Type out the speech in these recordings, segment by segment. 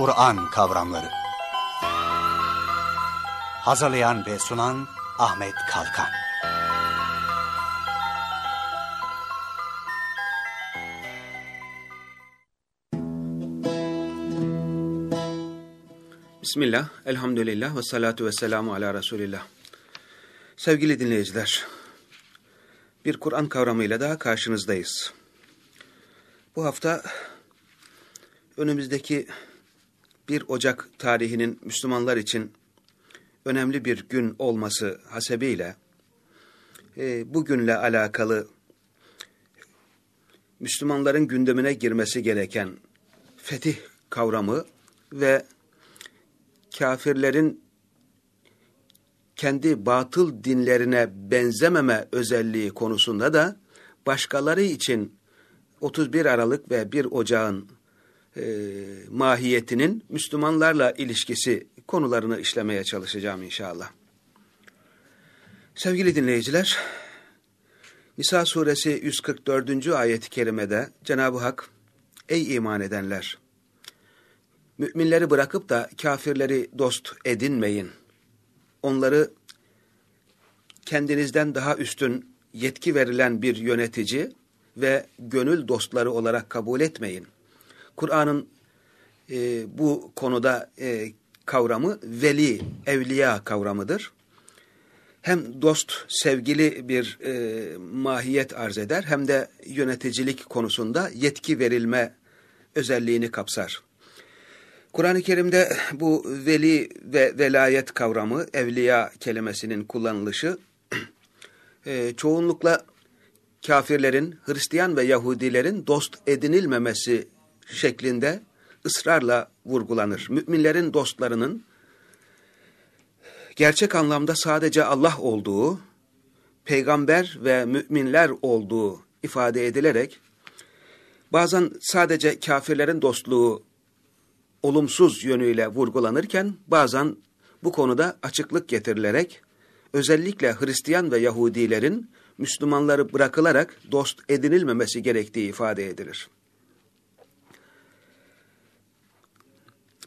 Kur'an kavramları. Hazırlayan ve sunan Ahmet Kalkan. Bismillah, elhamdülillah ve salatu ve selamu ala Resulillah. Sevgili dinleyiciler, bir Kur'an kavramıyla daha karşınızdayız. Bu hafta önümüzdeki 1 Ocak tarihinin Müslümanlar için önemli bir gün olması hasebiyle e, bu günle alakalı Müslümanların gündemine girmesi gereken fetih kavramı ve kafirlerin kendi batıl dinlerine benzememe özelliği konusunda da başkaları için 31 Aralık ve 1 Ocağın e, mahiyetinin Müslümanlarla ilişkisi konularını işlemeye çalışacağım inşallah. Sevgili dinleyiciler, Nisa suresi 144. ayet-i kerimede Cenab-ı Hak, Ey iman edenler! Müminleri bırakıp da kafirleri dost edinmeyin. Onları kendinizden daha üstün yetki verilen bir yönetici ve gönül dostları olarak kabul etmeyin. Kur'an'ın e, bu konuda e, kavramı veli, evliya kavramıdır. Hem dost, sevgili bir e, mahiyet arz eder hem de yöneticilik konusunda yetki verilme özelliğini kapsar. Kur'an-ı Kerim'de bu veli ve velayet kavramı, evliya kelimesinin kullanılışı e, çoğunlukla kafirlerin, Hristiyan ve Yahudilerin dost edinilmemesi şeklinde ısrarla vurgulanır. Müminlerin dostlarının gerçek anlamda sadece Allah olduğu, peygamber ve müminler olduğu ifade edilerek, bazen sadece kafirlerin dostluğu olumsuz yönüyle vurgulanırken, bazen bu konuda açıklık getirilerek, özellikle Hristiyan ve Yahudilerin Müslümanları bırakılarak dost edinilmemesi gerektiği ifade edilir.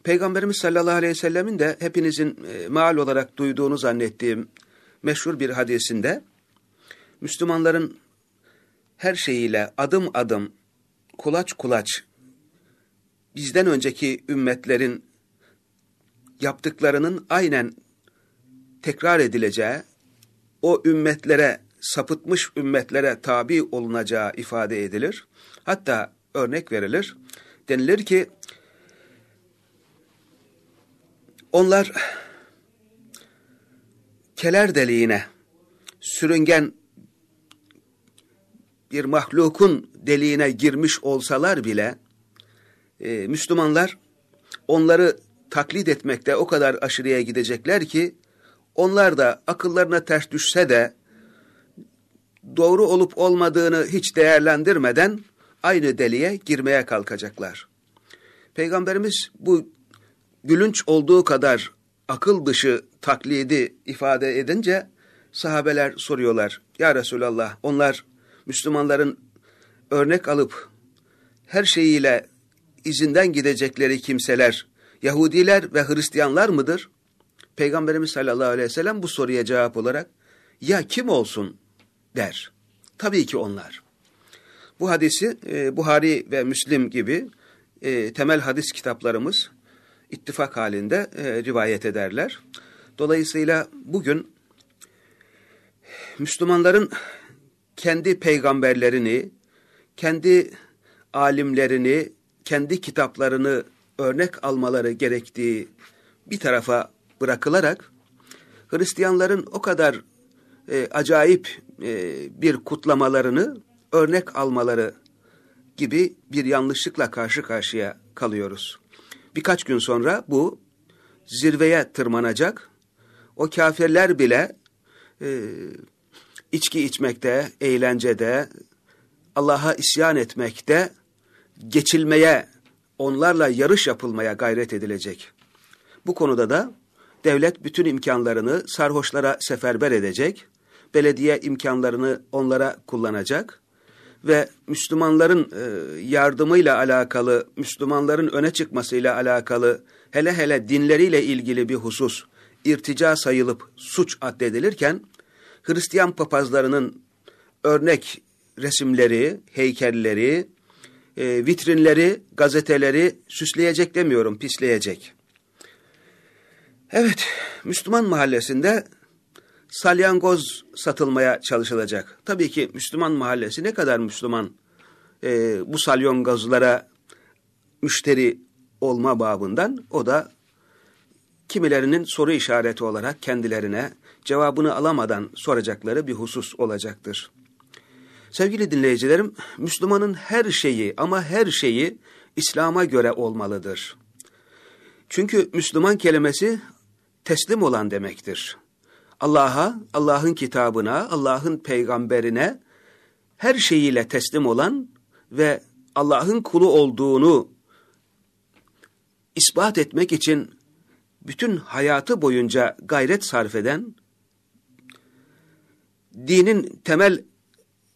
Peygamberimiz sallallahu aleyhi ve sellemin de hepinizin e, maal olarak duyduğunu zannettiğim meşhur bir hadisinde Müslümanların her şeyiyle adım adım kulaç kulaç bizden önceki ümmetlerin yaptıklarının aynen tekrar edileceği, o ümmetlere, sapıtmış ümmetlere tabi olunacağı ifade edilir. Hatta örnek verilir. Denilir ki, onlar keler deliğine sürüngen bir mahlukun deliğine girmiş olsalar bile, e, Müslümanlar onları taklit etmekte o kadar aşırıya gidecekler ki, onlar da akıllarına ters düşse de doğru olup olmadığını hiç değerlendirmeden aynı deliğe girmeye kalkacaklar. Peygamberimiz bu gülünç olduğu kadar akıl dışı taklidi ifade edince sahabeler soruyorlar. Ya Resulallah onlar Müslümanların örnek alıp her şeyiyle izinden gidecekleri kimseler Yahudiler ve Hristiyanlar mıdır? Peygamberimiz sallallahu aleyhi ve sellem bu soruya cevap olarak ya kim olsun der. Tabii ki onlar. Bu hadisi e, Buhari ve Müslim gibi e, temel hadis kitaplarımız ittifak halinde e, rivayet ederler. Dolayısıyla bugün Müslümanların kendi peygamberlerini, kendi alimlerini, kendi kitaplarını örnek almaları gerektiği bir tarafa bırakılarak Hristiyanların o kadar e, acayip e, bir kutlamalarını örnek almaları gibi bir yanlışlıkla karşı karşıya kalıyoruz. Birkaç gün sonra bu zirveye tırmanacak. O kafirler bile e, içki içmekte, eğlencede, Allah'a isyan etmekte, geçilmeye, onlarla yarış yapılmaya gayret edilecek. Bu konuda da devlet bütün imkanlarını sarhoşlara seferber edecek, belediye imkanlarını onlara kullanacak ve Müslümanların e, yardımıyla alakalı, Müslümanların öne çıkmasıyla alakalı, hele hele dinleriyle ilgili bir husus irtica sayılıp suç addedilirken, Hristiyan papazlarının örnek resimleri, heykelleri, e, vitrinleri, gazeteleri süsleyecek demiyorum, pisleyecek. Evet, Müslüman mahallesinde salyangoz satılmaya çalışılacak. Tabii ki Müslüman mahallesi ne kadar Müslüman e, bu salyangozlara müşteri olma babından o da kimilerinin soru işareti olarak kendilerine cevabını alamadan soracakları bir husus olacaktır. Sevgili dinleyicilerim, Müslümanın her şeyi ama her şeyi İslam'a göre olmalıdır. Çünkü Müslüman kelimesi teslim olan demektir. Allah'a, Allah'ın kitabına, Allah'ın peygamberine her şeyiyle teslim olan ve Allah'ın kulu olduğunu ispat etmek için bütün hayatı boyunca gayret sarf eden, dinin temel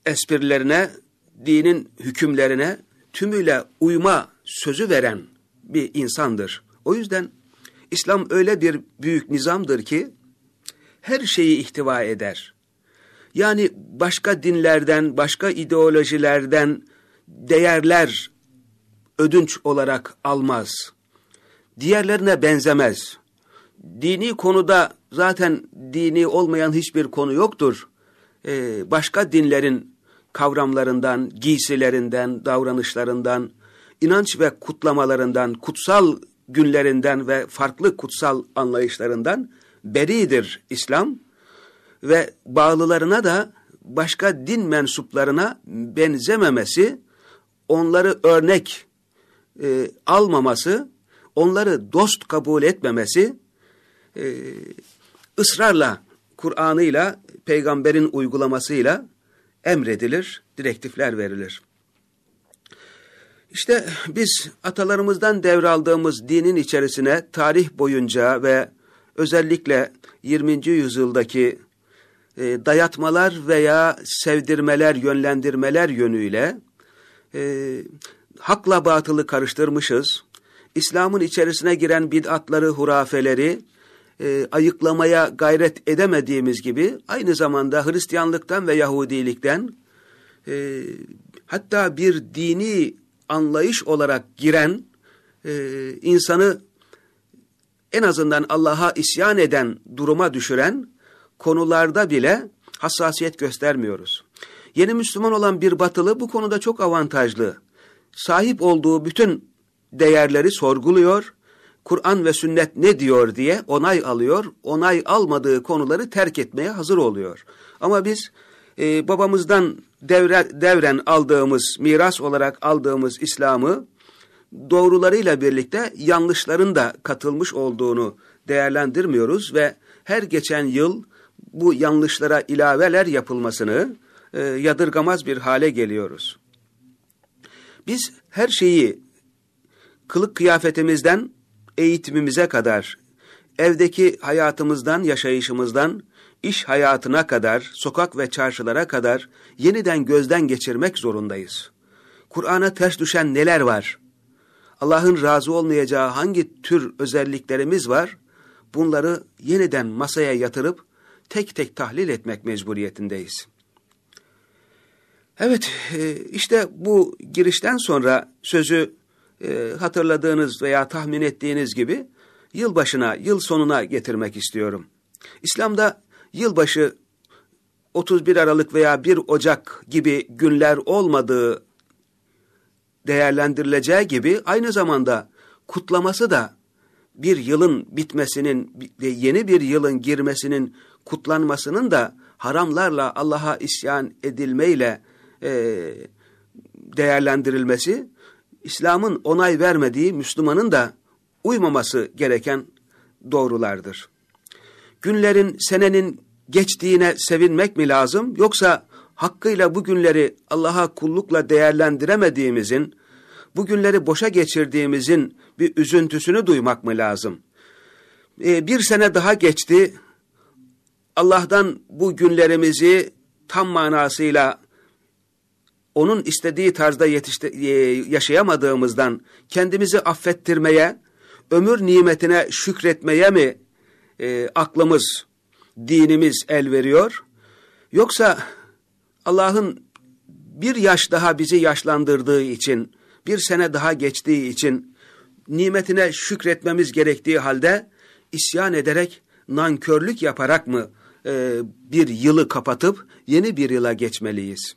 esprilerine, dinin hükümlerine tümüyle uyma sözü veren bir insandır. O yüzden İslam öyle bir büyük nizamdır ki her şeyi ihtiva eder. Yani başka dinlerden, başka ideolojilerden değerler ödünç olarak almaz. Diğerlerine benzemez. Dini konuda zaten dini olmayan hiçbir konu yoktur. Ee, başka dinlerin kavramlarından, giysilerinden, davranışlarından, inanç ve kutlamalarından, kutsal günlerinden ve farklı kutsal anlayışlarından beridir İslam ve bağlılarına da başka din mensuplarına benzememesi, onları örnek e, almaması, onları dost kabul etmemesi, e, ısrarla Kur'an'ıyla, peygamberin uygulamasıyla emredilir, direktifler verilir. İşte biz atalarımızdan devraldığımız dinin içerisine tarih boyunca ve özellikle 20. yüzyıldaki e, dayatmalar veya sevdirmeler, yönlendirmeler yönüyle e, hakla batılı karıştırmışız. İslam'ın içerisine giren bid'atları, hurafeleri e, ayıklamaya gayret edemediğimiz gibi aynı zamanda Hristiyanlıktan ve Yahudilikten e, hatta bir dini anlayış olarak giren e, insanı en azından Allah'a isyan eden duruma düşüren konularda bile hassasiyet göstermiyoruz. Yeni Müslüman olan bir batılı bu konuda çok avantajlı. Sahip olduğu bütün değerleri sorguluyor, Kur'an ve sünnet ne diyor diye onay alıyor, onay almadığı konuları terk etmeye hazır oluyor. Ama biz e, babamızdan devre, devren aldığımız, miras olarak aldığımız İslam'ı doğrularıyla birlikte yanlışların da katılmış olduğunu değerlendirmiyoruz ve her geçen yıl bu yanlışlara ilaveler yapılmasını e, yadırgamaz bir hale geliyoruz. Biz her şeyi kılık kıyafetimizden eğitimimize kadar, evdeki hayatımızdan, yaşayışımızdan, iş hayatına kadar, sokak ve çarşılara kadar yeniden gözden geçirmek zorundayız. Kur'an'a ters düşen neler var? Allah'ın razı olmayacağı hangi tür özelliklerimiz var? Bunları yeniden masaya yatırıp tek tek tahlil etmek mecburiyetindeyiz. Evet, e, işte bu girişten sonra sözü e, hatırladığınız veya tahmin ettiğiniz gibi yılbaşına, yıl sonuna getirmek istiyorum. İslam'da yılbaşı 31 Aralık veya 1 Ocak gibi günler olmadığı değerlendirileceği gibi aynı zamanda kutlaması da bir yılın bitmesinin ve yeni bir yılın girmesinin kutlanmasının da haramlarla Allah'a isyan edilmeyle e, değerlendirilmesi, İslam'ın onay vermediği Müslümanın da uymaması gereken doğrulardır. Günlerin, senenin geçtiğine sevinmek mi lazım yoksa hakkıyla bu günleri Allah'a kullukla değerlendiremediğimizin, bu günleri boşa geçirdiğimizin bir üzüntüsünü duymak mı lazım? Ee, bir sene daha geçti, Allah'tan bu günlerimizi tam manasıyla onun istediği tarzda yetişti, e, yaşayamadığımızdan kendimizi affettirmeye, ömür nimetine şükretmeye mi e, aklımız, dinimiz el veriyor? Yoksa Allah'ın bir yaş daha bizi yaşlandırdığı için, bir sene daha geçtiği için nimetine şükretmemiz gerektiği halde isyan ederek, nankörlük yaparak mı e, bir yılı kapatıp yeni bir yıla geçmeliyiz?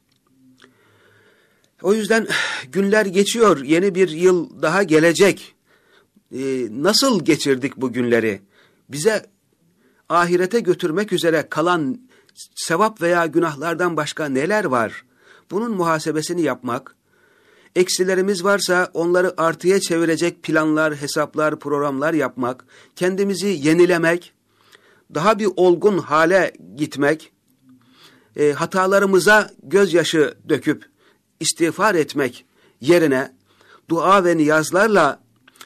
O yüzden günler geçiyor, yeni bir yıl daha gelecek. Ee, nasıl geçirdik bu günleri? Bize ahirete götürmek üzere kalan sevap veya günahlardan başka neler var? Bunun muhasebesini yapmak, eksilerimiz varsa onları artıya çevirecek planlar, hesaplar, programlar yapmak, kendimizi yenilemek, daha bir olgun hale gitmek, e, hatalarımıza gözyaşı döküp istiğfar etmek yerine dua ve niyazlarla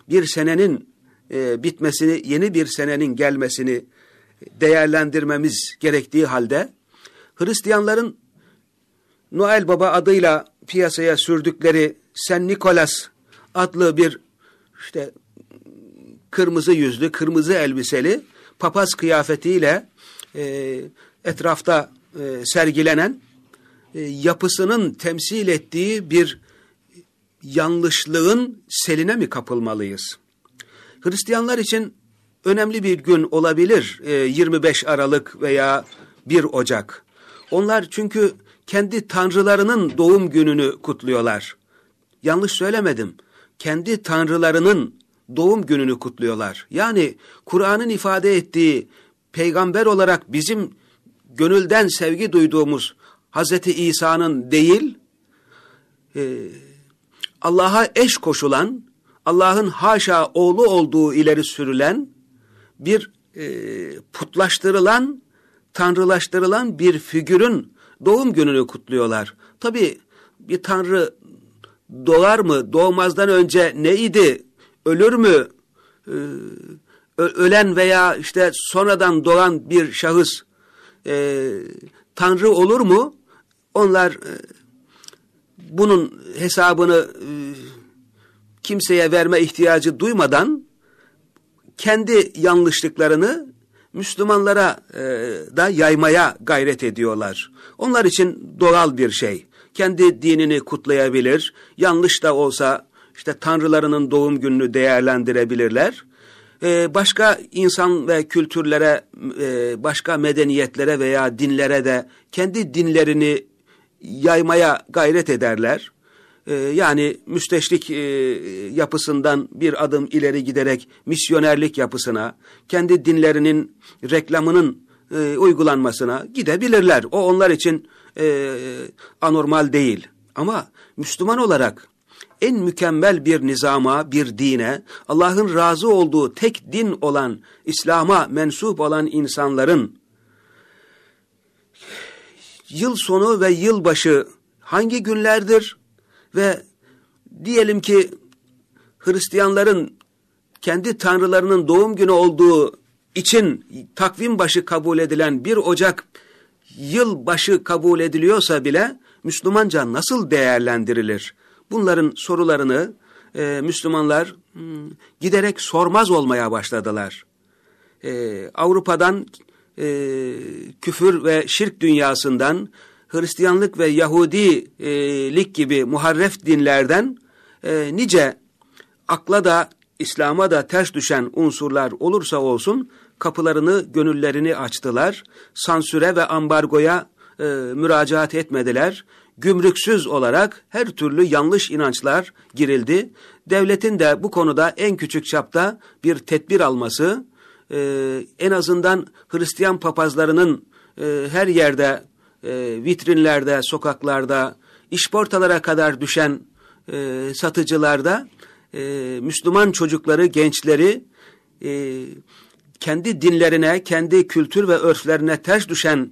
bir senenin e, bitmesini, yeni bir senenin gelmesini değerlendirmemiz gerektiği halde Hristiyanların Noel Baba adıyla piyasaya sürdükleri Sen Nikolas adlı bir işte kırmızı yüzlü, kırmızı elbiseli papaz kıyafetiyle e, etrafta e, sergilenen e, yapısının temsil ettiği bir yanlışlığın seline mi kapılmalıyız? Hristiyanlar için önemli bir gün olabilir 25 e, Aralık veya 1 Ocak. Onlar çünkü kendi tanrılarının doğum gününü kutluyorlar. Yanlış söylemedim. Kendi tanrılarının doğum gününü kutluyorlar. Yani Kur'an'ın ifade ettiği peygamber olarak bizim gönülden sevgi duyduğumuz Hazreti İsa'nın değil, e, Allah'a eş koşulan, Allah'ın haşa oğlu olduğu ileri sürülen, bir e, putlaştırılan, tanrılaştırılan bir figürün doğum gününü kutluyorlar. Tabi bir tanrı doğar mı, doğmazdan önce neydi, ölür mü, e, ölen veya işte sonradan doğan bir şahıs e, tanrı olur mu? Onlar e, bunun hesabını e, kimseye verme ihtiyacı duymadan kendi yanlışlıklarını Müslümanlara e, da yaymaya gayret ediyorlar. Onlar için doğal bir şey. Kendi dinini kutlayabilir, yanlış da olsa işte tanrılarının doğum gününü değerlendirebilirler. başka insan ve kültürlere, başka medeniyetlere veya dinlere de kendi dinlerini yaymaya gayret ederler. Ee, yani müsteşrik e, yapısından bir adım ileri giderek misyonerlik yapısına, kendi dinlerinin reklamının e, uygulanmasına gidebilirler. O onlar için e, anormal değil. Ama Müslüman olarak en mükemmel bir nizama, bir dine, Allah'ın razı olduğu tek din olan İslam'a mensup olan insanların yıl sonu ve yılbaşı hangi günlerdir ve diyelim ki Hristiyanların kendi tanrılarının doğum günü olduğu için takvim başı kabul edilen 1 Ocak yıl başı kabul ediliyorsa bile Müslümanca nasıl değerlendirilir? Bunların sorularını e, Müslümanlar hmm, giderek sormaz olmaya başladılar. E, Avrupa'dan e, küfür ve şirk dünyasından Hristiyanlık ve Yahudilik gibi muharref dinlerden e, nice akla da İslam'a da ters düşen unsurlar olursa olsun kapılarını, gönüllerini açtılar. Sansüre ve ambargoya e, müracaat etmediler. Gümrüksüz olarak her türlü yanlış inançlar girildi. Devletin de bu konuda en küçük çapta bir tedbir alması, e, en azından Hristiyan papazlarının e, her yerde, e, vitrinlerde, sokaklarda, işportalara kadar düşen e, satıcılarda e, Müslüman çocukları, gençleri e, kendi dinlerine, kendi kültür ve örflerine ters düşen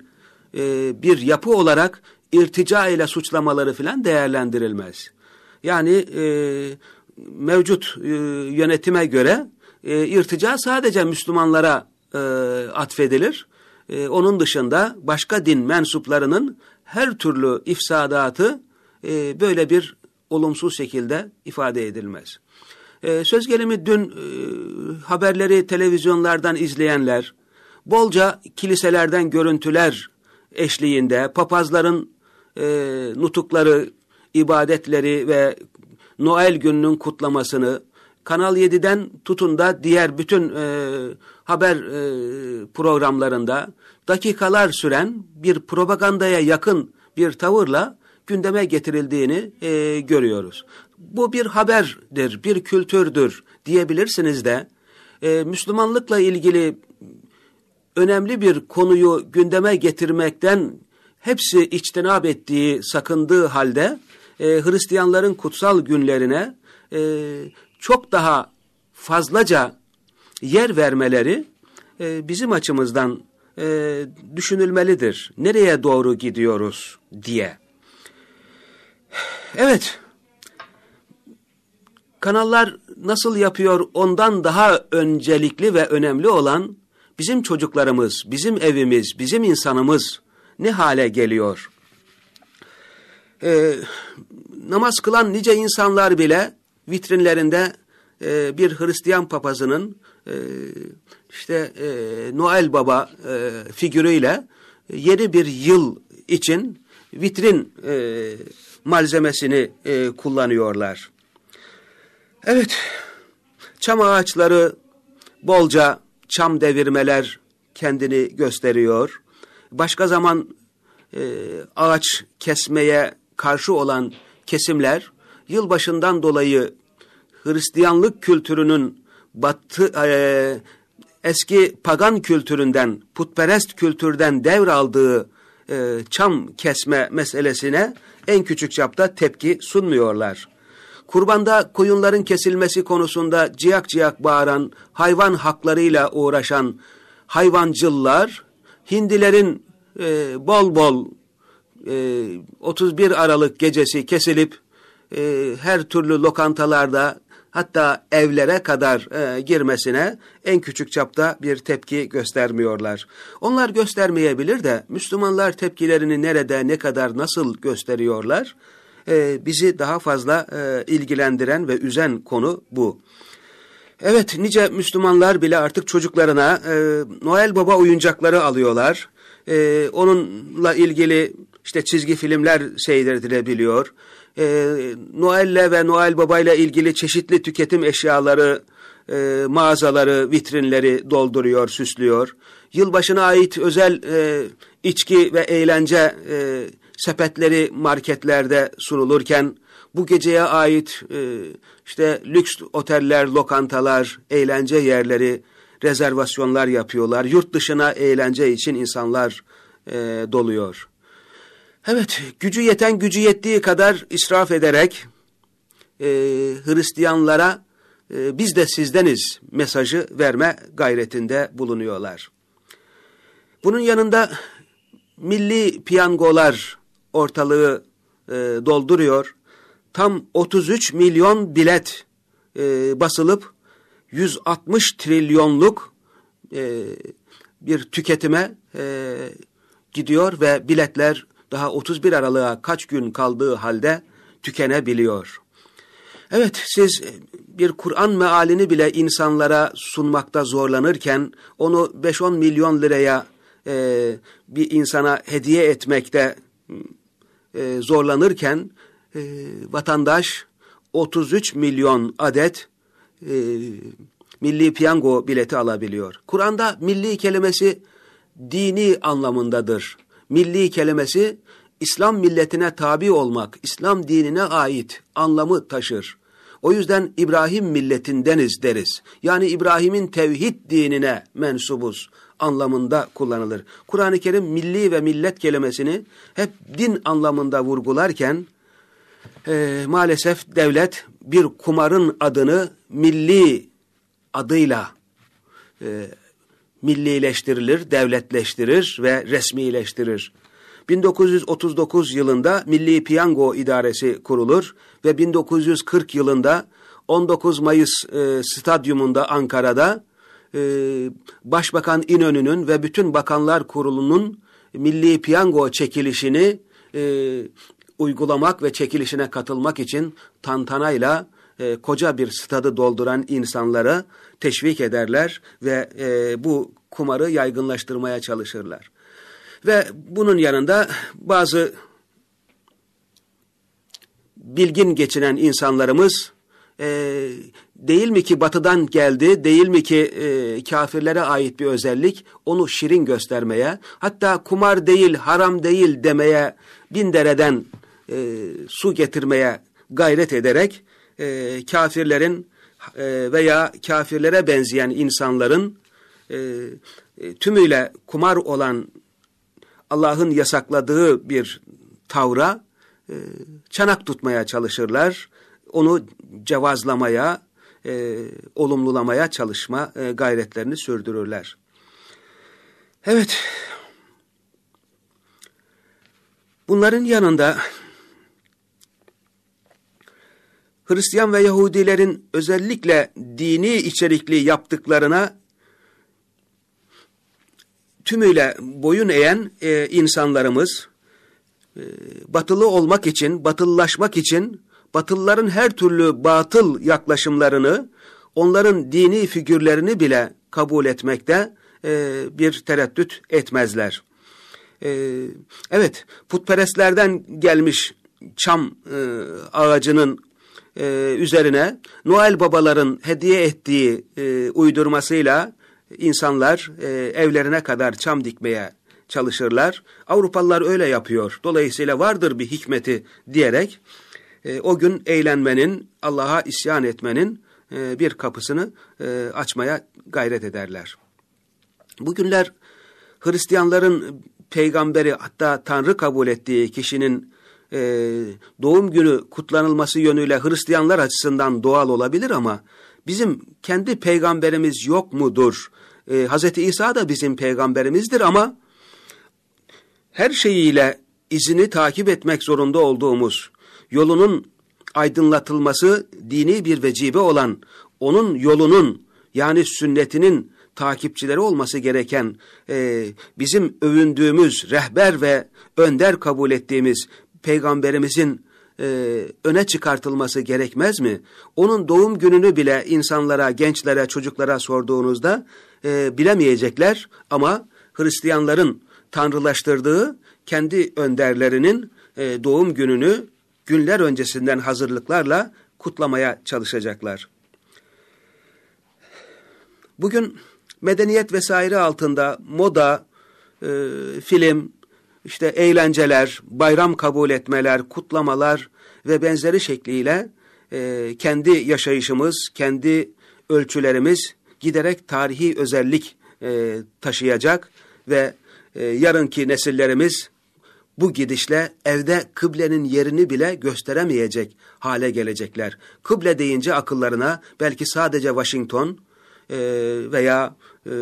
e, bir yapı olarak irtica ile suçlamaları filan değerlendirilmez. Yani e, mevcut e, yönetime göre e, irtica sadece Müslümanlara e, atfedilir. E, onun dışında başka din mensuplarının her türlü ifsadatı e, böyle bir olumsuz şekilde ifade edilmez. E, söz gelimi dün e, haberleri televizyonlardan izleyenler, bolca kiliselerden görüntüler eşliğinde papazların e, nutukları, ibadetleri ve Noel gününün kutlamasını Kanal 7'den tutun da diğer bütün e, haber e, programlarında dakikalar süren bir propagandaya yakın bir tavırla gündeme getirildiğini e, görüyoruz. Bu bir haberdir, bir kültürdür diyebilirsiniz de e, Müslümanlıkla ilgili önemli bir konuyu gündeme getirmekten hepsi içtinab ettiği, sakındığı halde e, Hristiyanların kutsal günlerine e, çok daha fazlaca yer vermeleri e, bizim açımızdan e, düşünülmelidir. Nereye doğru gidiyoruz diye. Evet, kanallar nasıl yapıyor ondan daha öncelikli ve önemli olan bizim çocuklarımız, bizim evimiz, bizim insanımız ne hale geliyor? Ee, namaz kılan nice insanlar bile vitrinlerinde e, bir Hristiyan papazının e, işte e, Noel Baba figürüyle yeni bir yıl için vitrin malzemesini kullanıyorlar. Evet, çam ağaçları bolca çam devirmeler kendini gösteriyor. Başka zaman ağaç kesmeye karşı olan kesimler yılbaşından dolayı Hristiyanlık kültürünün batı e, eski pagan kültüründen, putperest kültürden devraldığı e, çam kesme meselesine en küçük çapta tepki sunmuyorlar. Kurbanda koyunların kesilmesi konusunda ciyak ciyak bağıran, hayvan haklarıyla uğraşan hayvancıllar, hindilerin e, bol bol e, 31 Aralık gecesi kesilip e, her türlü lokantalarda hatta evlere kadar e, girmesine en küçük çapta bir tepki göstermiyorlar. Onlar göstermeyebilir de Müslümanlar tepkilerini nerede, ne kadar, nasıl gösteriyorlar? E, bizi daha fazla e, ilgilendiren ve üzen konu bu. Evet, nice Müslümanlar bile artık çocuklarına e, Noel Baba oyuncakları alıyorlar. E, onunla ilgili işte çizgi filmler seyredilebiliyor e, Noel'le ve Noel Baba'yla ilgili çeşitli tüketim eşyaları, e, mağazaları, vitrinleri dolduruyor, süslüyor. Yılbaşına ait özel e, içki ve eğlence e, sepetleri marketlerde sunulurken, bu geceye ait e, işte lüks oteller, lokantalar, eğlence yerleri, rezervasyonlar yapıyorlar. Yurt dışına eğlence için insanlar e, doluyor. Evet, gücü yeten gücü yettiği kadar israf ederek e, Hristiyanlara e, biz de sizdeniz mesajı verme gayretinde bulunuyorlar. Bunun yanında milli piyangolar ortalığı e, dolduruyor. Tam 33 milyon bilet e, basılıp 160 trilyonluk e, bir tüketime e, gidiyor ve biletler daha 31 Aralık'a kaç gün kaldığı halde tükenebiliyor. Evet siz bir Kur'an mealini bile insanlara sunmakta zorlanırken onu 5-10 milyon liraya e, bir insana hediye etmekte e, zorlanırken e, vatandaş 33 milyon adet e, milli piyango bileti alabiliyor. Kur'an'da milli kelimesi dini anlamındadır milli kelimesi İslam milletine tabi olmak, İslam dinine ait anlamı taşır. O yüzden İbrahim milletindeniz deriz. Yani İbrahim'in tevhid dinine mensubuz anlamında kullanılır. Kur'an-ı Kerim milli ve millet kelimesini hep din anlamında vurgularken e, maalesef devlet bir kumarın adını milli adıyla e, millileştirilir, devletleştirir ve resmileştirir. 1939 yılında Milli Piyango İdaresi kurulur ve 1940 yılında 19 Mayıs e, stadyumunda Ankara'da e, Başbakan İnönü'nün ve bütün Bakanlar Kurulu'nun Milli Piyango çekilişini e, uygulamak ve çekilişine katılmak için tantanayla e, koca bir stadı dolduran insanları teşvik ederler ve e, bu kumarı yaygınlaştırmaya çalışırlar. Ve bunun yanında bazı bilgin geçinen insanlarımız e, değil mi ki batıdan geldi, değil mi ki e, kafirlere ait bir özellik, onu şirin göstermeye, hatta kumar değil, haram değil demeye, bin dereden e, su getirmeye gayret ederek, e, kafirlerin veya kafirlere benzeyen insanların e, e, tümüyle kumar olan Allah'ın yasakladığı bir tavra e, çanak tutmaya çalışırlar. Onu cevazlamaya, e, olumlulamaya çalışma e, gayretlerini sürdürürler. Evet, bunların yanında Hristiyan ve Yahudilerin özellikle dini içerikli yaptıklarına tümüyle boyun eğen e, insanlarımız e, batılı olmak için, batıllaşmak için batılların her türlü batıl yaklaşımlarını, onların dini figürlerini bile kabul etmekte e, bir tereddüt etmezler. E, evet, putperestlerden gelmiş çam e, ağacının e, üzerine Noel babaların hediye ettiği e, uydurmasıyla insanlar e, evlerine kadar çam dikmeye çalışırlar. Avrupalılar öyle yapıyor. Dolayısıyla vardır bir hikmeti diyerek e, o gün eğlenmenin, Allah'a isyan etmenin e, bir kapısını e, açmaya gayret ederler. Bugünler Hristiyanların peygamberi hatta Tanrı kabul ettiği kişinin e, doğum günü kutlanılması yönüyle Hristiyanlar açısından doğal olabilir ama bizim kendi peygamberimiz yok mudur? E, Hz. İsa da bizim peygamberimizdir ama her şeyiyle izini takip etmek zorunda olduğumuz yolunun aydınlatılması dini bir vecibe olan onun yolunun yani sünnetinin takipçileri olması gereken e, bizim övündüğümüz rehber ve önder kabul ettiğimiz peygamberimizin e, öne çıkartılması gerekmez mi? Onun doğum gününü bile insanlara, gençlere, çocuklara sorduğunuzda e, bilemeyecekler ama Hristiyanların tanrılaştırdığı kendi önderlerinin e, doğum gününü günler öncesinden hazırlıklarla kutlamaya çalışacaklar. Bugün medeniyet vesaire altında moda, e, film, işte eğlenceler, bayram kabul etmeler, kutlamalar ve benzeri şekliyle e, kendi yaşayışımız, kendi ölçülerimiz giderek tarihi özellik e, taşıyacak ve e, yarınki nesillerimiz bu gidişle evde kıblenin yerini bile gösteremeyecek hale gelecekler. Kıble deyince akıllarına belki sadece Washington e, veya e,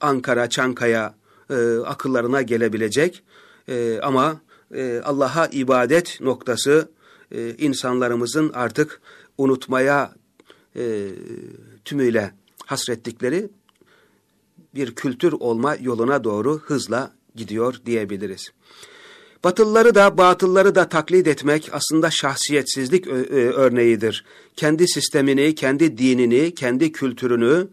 Ankara, Çankaya e, akıllarına gelebilecek. E, ama e, Allah'a ibadet noktası e, insanlarımızın artık unutmaya e, tümüyle hasrettikleri bir kültür olma yoluna doğru hızla gidiyor diyebiliriz. Batılları da batılları da taklit etmek aslında şahsiyetsizlik örneğidir. Kendi sistemini, kendi dinini, kendi kültürünü,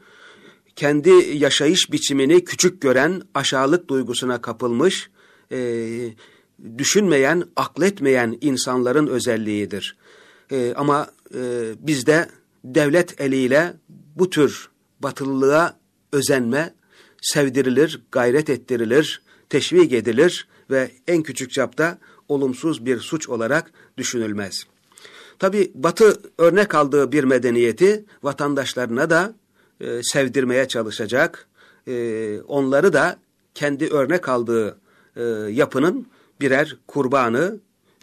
kendi yaşayış biçimini küçük gören, aşağılık duygusuna kapılmış, e, düşünmeyen, akletmeyen insanların özelliğidir. E, ama e, bizde devlet eliyle bu tür batılılığa özenme sevdirilir, gayret ettirilir, teşvik edilir ve en küçük çapta olumsuz bir suç olarak düşünülmez. Tabi Batı örnek aldığı bir medeniyeti vatandaşlarına da e, sevdirmeye çalışacak, e, onları da kendi örnek aldığı e, yapının birer kurbanı,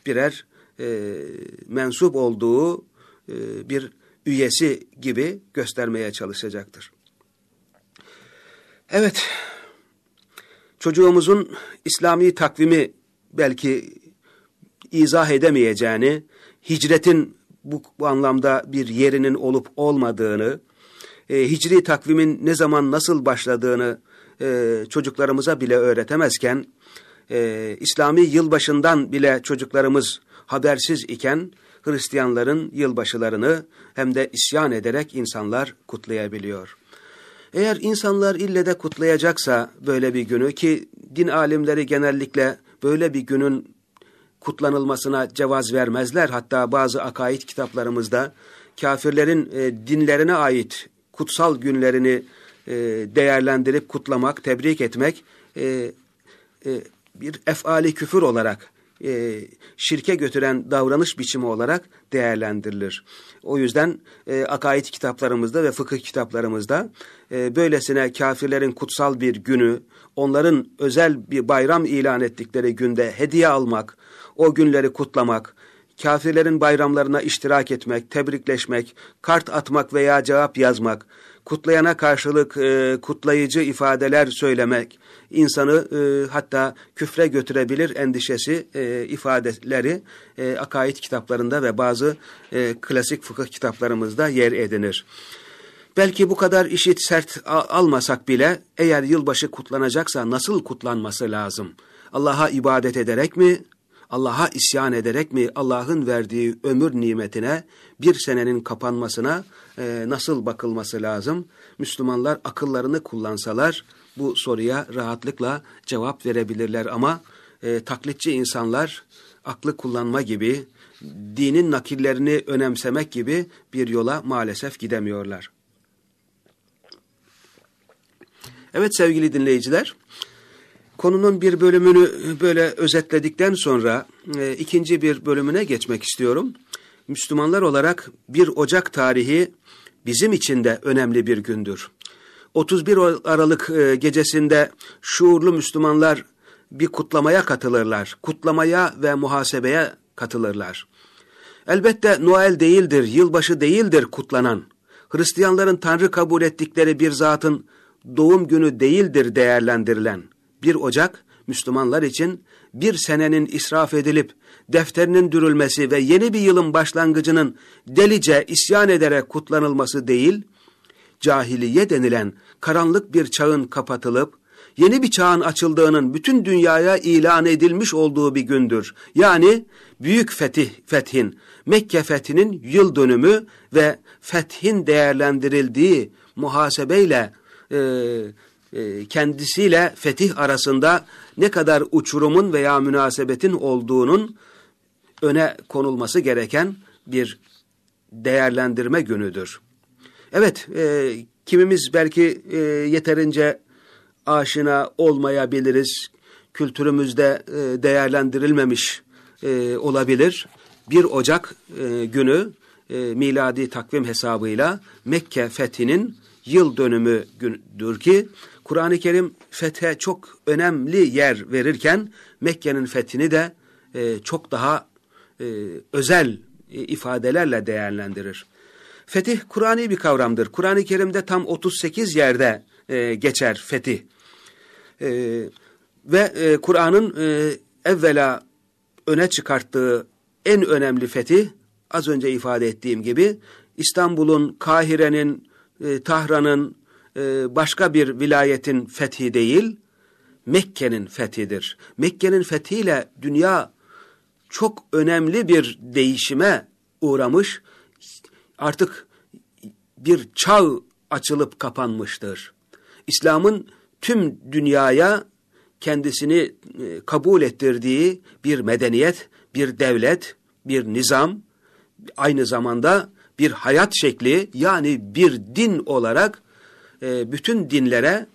birer e, mensup olduğu e, bir üyesi gibi göstermeye çalışacaktır. Evet, çocuğumuzun İslami takvimi belki izah edemeyeceğini, hicretin bu, bu anlamda bir yerinin olup olmadığını, e, hicri takvimin ne zaman nasıl başladığını e, çocuklarımıza bile öğretemezken, e, İslami yılbaşından bile çocuklarımız habersiz iken Hristiyanların yılbaşılarını hem de isyan ederek insanlar kutlayabiliyor. Eğer insanlar ille de kutlayacaksa böyle bir günü ki din alimleri genellikle böyle bir günün kutlanılmasına cevaz vermezler. Hatta bazı akaid kitaplarımızda kafirlerin e, dinlerine ait kutsal günlerini e, değerlendirip kutlamak, tebrik etmek e, e, bir efali küfür olarak e, şirke götüren davranış biçimi olarak değerlendirilir. O yüzden e, akaid kitaplarımızda ve fıkıh kitaplarımızda e, böylesine kafirlerin kutsal bir günü, onların özel bir bayram ilan ettikleri günde hediye almak, o günleri kutlamak, kafirlerin bayramlarına iştirak etmek, tebrikleşmek, kart atmak veya cevap yazmak, kutlayana karşılık e, kutlayıcı ifadeler söylemek, insanı e, hatta küfre götürebilir endişesi e, ifadeleri e, akaid kitaplarında ve bazı e, klasik fıkıh kitaplarımızda yer edinir. Belki bu kadar işit sert almasak bile eğer yılbaşı kutlanacaksa nasıl kutlanması lazım? Allah'a ibadet ederek mi? Allah'a isyan ederek mi Allah'ın verdiği ömür nimetine bir senenin kapanmasına e, nasıl bakılması lazım? Müslümanlar akıllarını kullansalar bu soruya rahatlıkla cevap verebilirler ama e, taklitçi insanlar aklı kullanma gibi, dinin nakillerini önemsemek gibi bir yola maalesef gidemiyorlar. Evet sevgili dinleyiciler, konunun bir bölümünü böyle özetledikten sonra e, ikinci bir bölümüne geçmek istiyorum. Müslümanlar olarak 1 Ocak tarihi bizim için de önemli bir gündür. 31 Aralık e, gecesinde şuurlu Müslümanlar bir kutlamaya katılırlar. Kutlamaya ve muhasebeye katılırlar. Elbette Noel değildir, yılbaşı değildir kutlanan. Hristiyanların Tanrı kabul ettikleri bir zatın doğum günü değildir değerlendirilen. 1 Ocak Müslümanlar için bir senenin israf edilip defterinin dürülmesi ve yeni bir yılın başlangıcının delice isyan ederek kutlanılması değil, cahiliye denilen karanlık bir çağın kapatılıp, yeni bir çağın açıldığının bütün dünyaya ilan edilmiş olduğu bir gündür. Yani büyük fetih, fethin, Mekke fethinin yıl dönümü ve fethin değerlendirildiği muhasebeyle e, e, kendisiyle fetih arasında ne kadar uçurumun veya münasebetin olduğunun öne konulması gereken bir değerlendirme günüdür. Evet, e, kimimiz belki e, yeterince aşina olmayabiliriz, kültürümüzde e, değerlendirilmemiş e, olabilir. 1 Ocak e, günü e, miladi takvim hesabıyla Mekke fethinin yıl dönümü gündür ki Kur'an-ı Kerim fethe çok önemli yer verirken Mekke'nin fethini de e, çok daha e, özel e, ifadelerle değerlendirir. Fetih Kur'an'i bir kavramdır. Kur'an-ı Kerim'de tam 38 yerde e, geçer fetih. E, ve e, Kur'an'ın e, evvela öne çıkarttığı en önemli fetih, az önce ifade ettiğim gibi, İstanbul'un, Kahire'nin, e, Tahran'ın, e, başka bir vilayetin fethi değil, Mekke'nin fethidir. Mekke'nin fethiyle dünya çok önemli bir değişime uğramış, artık bir çağ açılıp kapanmıştır. İslam'ın tüm dünyaya kendisini e, kabul ettirdiği bir medeniyet, bir devlet, bir nizam, aynı zamanda bir hayat şekli yani bir din olarak e, bütün dinlere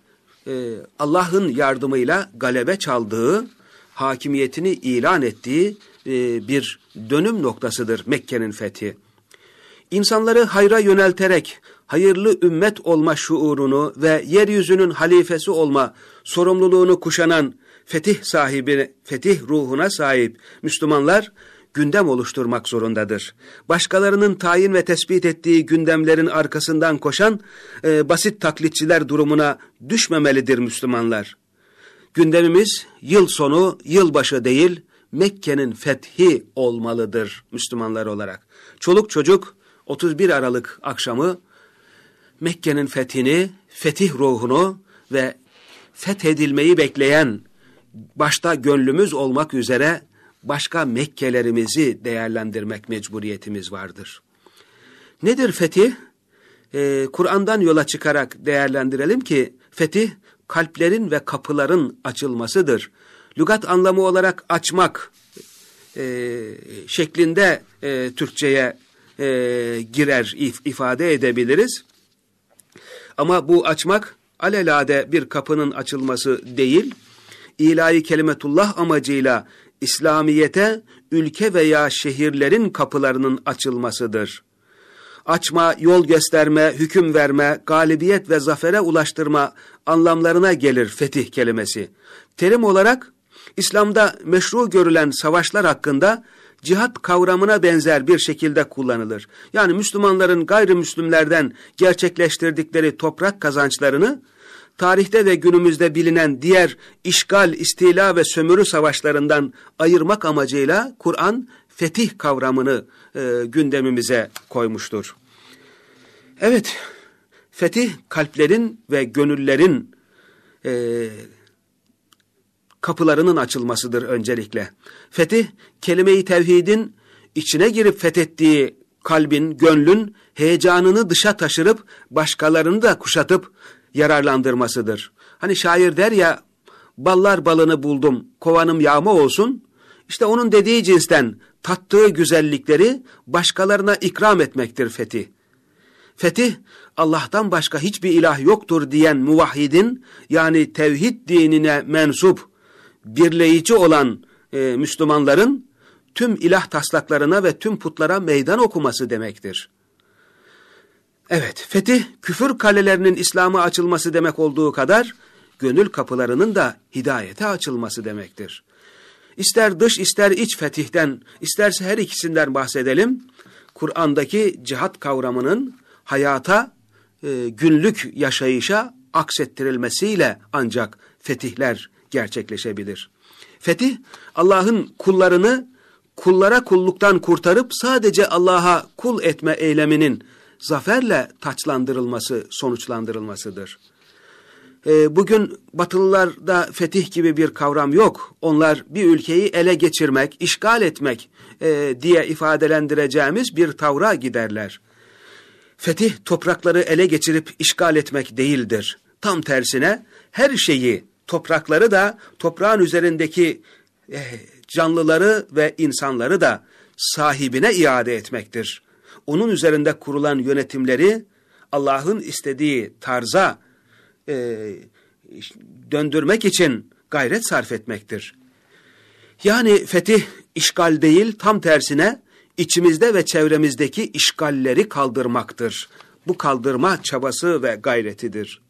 e, Allah'ın yardımıyla galebe çaldığı, hakimiyetini ilan ettiği e, bir dönüm noktasıdır Mekke'nin fethi. İnsanları hayra yönelterek hayırlı ümmet olma şuurunu ve yeryüzünün halifesi olma sorumluluğunu kuşanan fetih sahibi, fetih ruhuna sahip Müslümanlar gündem oluşturmak zorundadır. Başkalarının tayin ve tespit ettiği gündemlerin arkasından koşan e, basit taklitçiler durumuna düşmemelidir Müslümanlar. Gündemimiz yıl sonu, yılbaşı değil, Mekke'nin fethi olmalıdır Müslümanlar olarak. Çoluk çocuk 31 Aralık akşamı Mekke'nin fethini, fetih ruhunu ve fethedilmeyi bekleyen başta gönlümüz olmak üzere başka Mekkelerimizi değerlendirmek mecburiyetimiz vardır. Nedir fetih? Ee, Kur'an'dan yola çıkarak değerlendirelim ki fetih kalplerin ve kapıların açılmasıdır. Lügat anlamı olarak açmak e, şeklinde e, Türkçe'ye e, girer if, ifade edebiliriz. Ama bu açmak alelade bir kapının açılması değil, ilahi kelimetullah amacıyla İslamiyete ülke veya şehirlerin kapılarının açılmasıdır. Açma, yol gösterme, hüküm verme, galibiyet ve zafere ulaştırma anlamlarına gelir fetih kelimesi. Terim olarak İslam'da meşru görülen savaşlar hakkında cihat kavramına benzer bir şekilde kullanılır. Yani Müslümanların gayrimüslimlerden gerçekleştirdikleri toprak kazançlarını tarihte ve günümüzde bilinen diğer işgal, istila ve sömürü savaşlarından ayırmak amacıyla Kur'an fetih kavramını e, gündemimize koymuştur. Evet, fetih kalplerin ve gönüllerin e, kapılarının açılmasıdır öncelikle. Fetih, kelime-i tevhidin içine girip fethettiği kalbin, gönlün heyecanını dışa taşırıp başkalarını da kuşatıp yararlandırmasıdır. Hani şair der ya, ballar balını buldum, kovanım yağma olsun. İşte onun dediği cinsten tattığı güzellikleri başkalarına ikram etmektir fetih. Fetih, Allah'tan başka hiçbir ilah yoktur diyen muvahhidin, yani tevhid dinine mensup, birleyici olan e, Müslümanların, tüm ilah taslaklarına ve tüm putlara meydan okuması demektir. Evet, fetih, küfür kalelerinin İslam'a açılması demek olduğu kadar, gönül kapılarının da hidayete açılması demektir. İster dış ister iç fetihten, isterse her ikisinden bahsedelim. Kur'an'daki cihat kavramının hayata, e, günlük yaşayışa aksettirilmesiyle ancak fetihler gerçekleşebilir. Fetih, Allah'ın kullarını kullara kulluktan kurtarıp sadece Allah'a kul etme eyleminin zaferle taçlandırılması, sonuçlandırılmasıdır. Ee, bugün Batılılarda fetih gibi bir kavram yok. Onlar bir ülkeyi ele geçirmek, işgal etmek e, diye ifadelendireceğimiz bir tavra giderler. Fetih toprakları ele geçirip işgal etmek değildir. Tam tersine her şeyi, toprakları da toprağın üzerindeki e, canlıları ve insanları da sahibine iade etmektir. Onun üzerinde kurulan yönetimleri Allah'ın istediği tarza e, döndürmek için gayret sarf etmektir. Yani fetih işgal değil tam tersine içimizde ve çevremizdeki işgalleri kaldırmaktır. Bu kaldırma çabası ve gayretidir.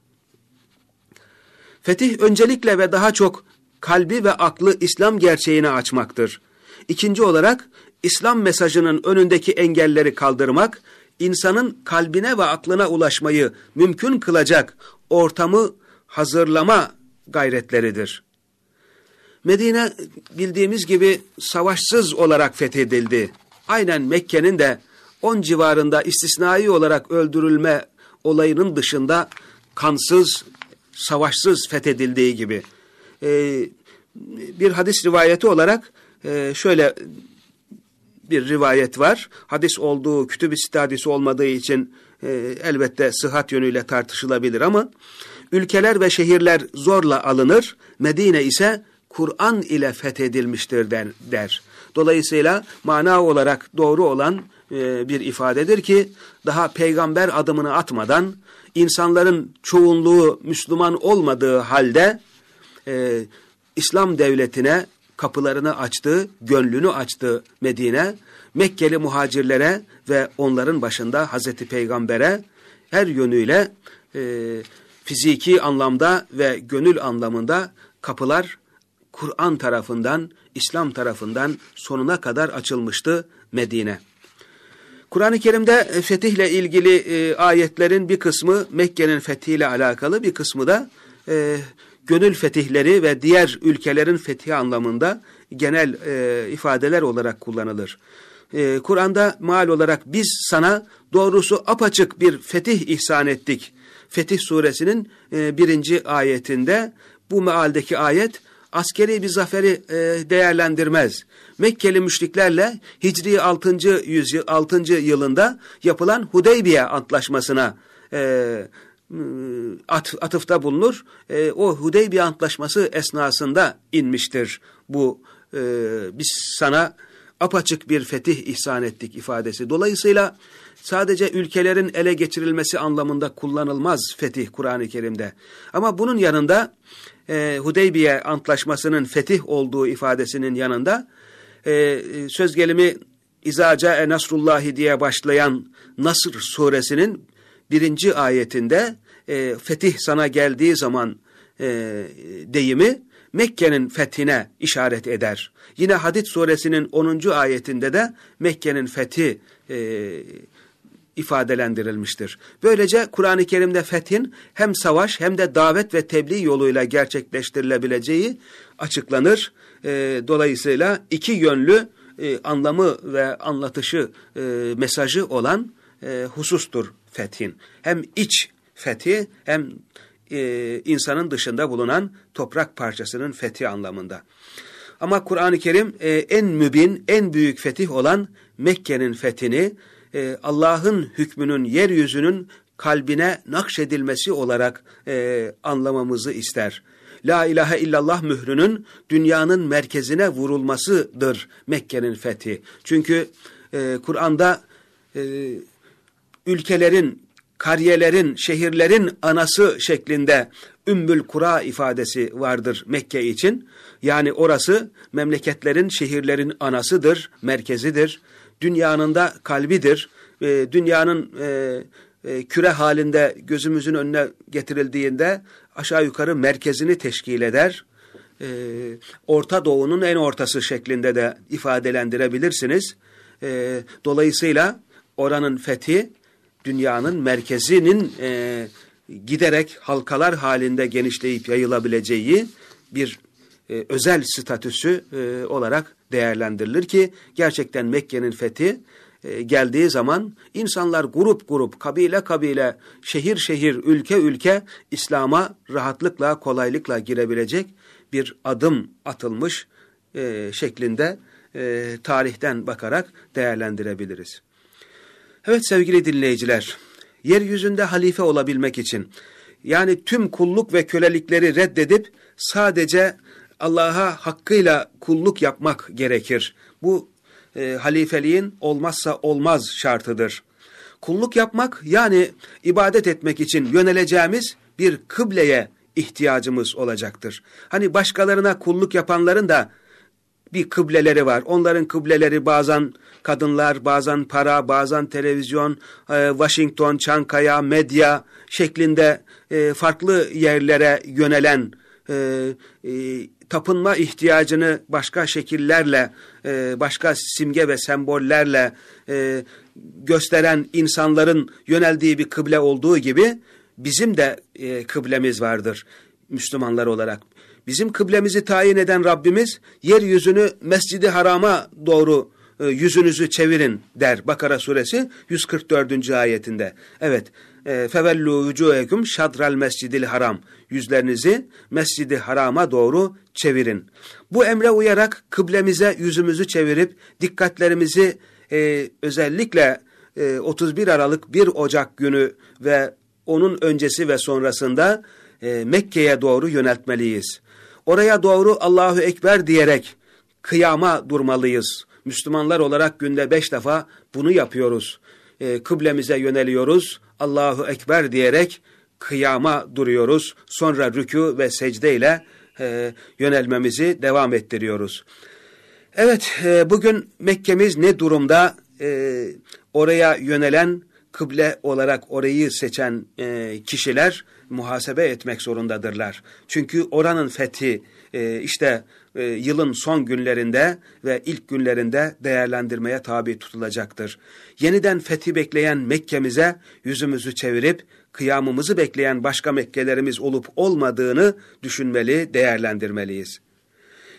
Fetih öncelikle ve daha çok kalbi ve aklı İslam gerçeğine açmaktır. İkinci olarak İslam mesajının önündeki engelleri kaldırmak, insanın kalbine ve aklına ulaşmayı mümkün kılacak ortamı hazırlama gayretleridir. Medine bildiğimiz gibi savaşsız olarak fethedildi. Aynen Mekke'nin de on civarında istisnai olarak öldürülme olayının dışında kansız, savaşsız fethedildiği gibi. Ee, bir hadis rivayeti olarak e, şöyle bir rivayet var. Hadis olduğu, kütüb-i hadisi olmadığı için e, elbette sıhhat yönüyle tartışılabilir ama ülkeler ve şehirler zorla alınır, Medine ise Kur'an ile fethedilmiştir der. der. Dolayısıyla mana olarak doğru olan e, bir ifadedir ki daha peygamber adımını atmadan insanların çoğunluğu Müslüman olmadığı halde e, İslam devletine kapılarını açtı, gönlünü açtı Medine. Mekkeli muhacirlere ve onların başında Hazreti Peygamber'e her yönüyle e, fiziki anlamda ve gönül anlamında kapılar Kur'an tarafından, İslam tarafından sonuna kadar açılmıştı Medine. Kur'an-ı Kerim'de fetihle ilgili e, ayetlerin bir kısmı Mekke'nin fethiyle alakalı, bir kısmı da e, gönül fetihleri ve diğer ülkelerin fethi anlamında genel e, ifadeler olarak kullanılır. E, Kur'an'da mal olarak biz sana doğrusu apaçık bir fetih ihsan ettik. Fetih suresinin e, birinci ayetinde bu mealdeki ayet askeri bir zaferi e, değerlendirmez. Mekkeli müşriklerle Hicri 6. yüzyıl 6. yılında yapılan Hudeybiye antlaşmasına e, at, atıfta bulunur. E, o Hudeybiye antlaşması esnasında inmiştir bu e, biz sana apaçık bir fetih ihsan ettik ifadesi. Dolayısıyla sadece ülkelerin ele geçirilmesi anlamında kullanılmaz fetih Kur'an-ı Kerim'de. Ama bunun yanında e, Hudeybiye Antlaşması'nın fetih olduğu ifadesinin yanında e, söz gelimi İzaca e Nasrullahi diye başlayan Nasr suresinin birinci ayetinde e, fetih sana geldiği zaman e, deyimi Mekke'nin fethine işaret eder. Yine Hadid suresinin 10. ayetinde de Mekke'nin fethi e, ifadelendirilmiştir. Böylece Kur'an-ı Kerim'de fethin hem savaş hem de davet ve tebliğ yoluyla gerçekleştirilebileceği açıklanır. E, dolayısıyla iki yönlü e, anlamı ve anlatışı, e, mesajı olan e, husustur fethin. Hem iç fethi hem e, insanın dışında bulunan toprak parçasının fethi anlamında. Ama Kur'an-ı Kerim e, en mübin, en büyük fetih olan Mekke'nin fethini e, Allah'ın hükmünün yeryüzünün kalbine nakşedilmesi olarak e, anlamamızı ister. La ilahe illallah mührünün dünyanın merkezine vurulmasıdır Mekke'nin fethi. Çünkü e, Kur'an'da e, ülkelerin, kariyelerin, şehirlerin anası şeklinde Ümmül Kura ifadesi vardır Mekke için. Yani orası memleketlerin, şehirlerin anasıdır, merkezidir. Dünyanın da kalbidir. E, dünyanın e, e, küre halinde gözümüzün önüne getirildiğinde aşağı yukarı merkezini teşkil eder. E, Orta Doğu'nun en ortası şeklinde de ifadelendirebilirsiniz. E, dolayısıyla oranın fethi dünyanın merkezinin e, giderek halkalar halinde genişleyip yayılabileceği bir e, özel statüsü e, olarak değerlendirilir ki gerçekten Mekke'nin fethi e, geldiği zaman insanlar grup grup, kabile kabile, şehir şehir, ülke ülke İslam'a rahatlıkla, kolaylıkla girebilecek bir adım atılmış e, şeklinde e, tarihten bakarak değerlendirebiliriz. Evet sevgili dinleyiciler, yeryüzünde halife olabilmek için yani tüm kulluk ve kölelikleri reddedip sadece Allah'a hakkıyla kulluk yapmak gerekir. Bu e, halifeliğin olmazsa olmaz şartıdır. Kulluk yapmak yani ibadet etmek için yöneleceğimiz bir kıbleye ihtiyacımız olacaktır. Hani başkalarına kulluk yapanların da bir kıbleleri var. Onların kıbleleri bazen kadınlar, bazen para, bazen televizyon, e, Washington, Çankaya, medya şeklinde e, farklı yerlere yönelen e, tapınma ihtiyacını başka şekillerle, başka simge ve sembollerle gösteren insanların yöneldiği bir kıble olduğu gibi bizim de kıblemiz vardır Müslümanlar olarak. Bizim kıblemizi tayin eden Rabbimiz yeryüzünü Mescidi Haram'a doğru e, yüzünüzü çevirin der Bakara suresi 144. ayetinde. Evet. E, fevellu vücuhekum şadral mescidil haram. Yüzlerinizi mescidi harama doğru çevirin. Bu emre uyarak kıblemize yüzümüzü çevirip dikkatlerimizi e, özellikle e, 31 Aralık 1 Ocak günü ve onun öncesi ve sonrasında e, Mekke'ye doğru yöneltmeliyiz. Oraya doğru Allahu Ekber diyerek kıyama durmalıyız. Müslümanlar olarak günde beş defa bunu yapıyoruz. E, kıblemize yöneliyoruz. Allahu Ekber diyerek kıyama duruyoruz. Sonra rükû ve secde ile e, yönelmemizi devam ettiriyoruz. Evet, e, bugün Mekke'miz ne durumda? E, oraya yönelen, kıble olarak orayı seçen e, kişiler muhasebe etmek zorundadırlar. Çünkü oranın fethi e, işte e, yılın son günlerinde ve ilk günlerinde değerlendirmeye tabi tutulacaktır. Yeniden fethi bekleyen Mekke'mize yüzümüzü çevirip kıyamımızı bekleyen başka Mekkelerimiz olup olmadığını düşünmeli, değerlendirmeliyiz.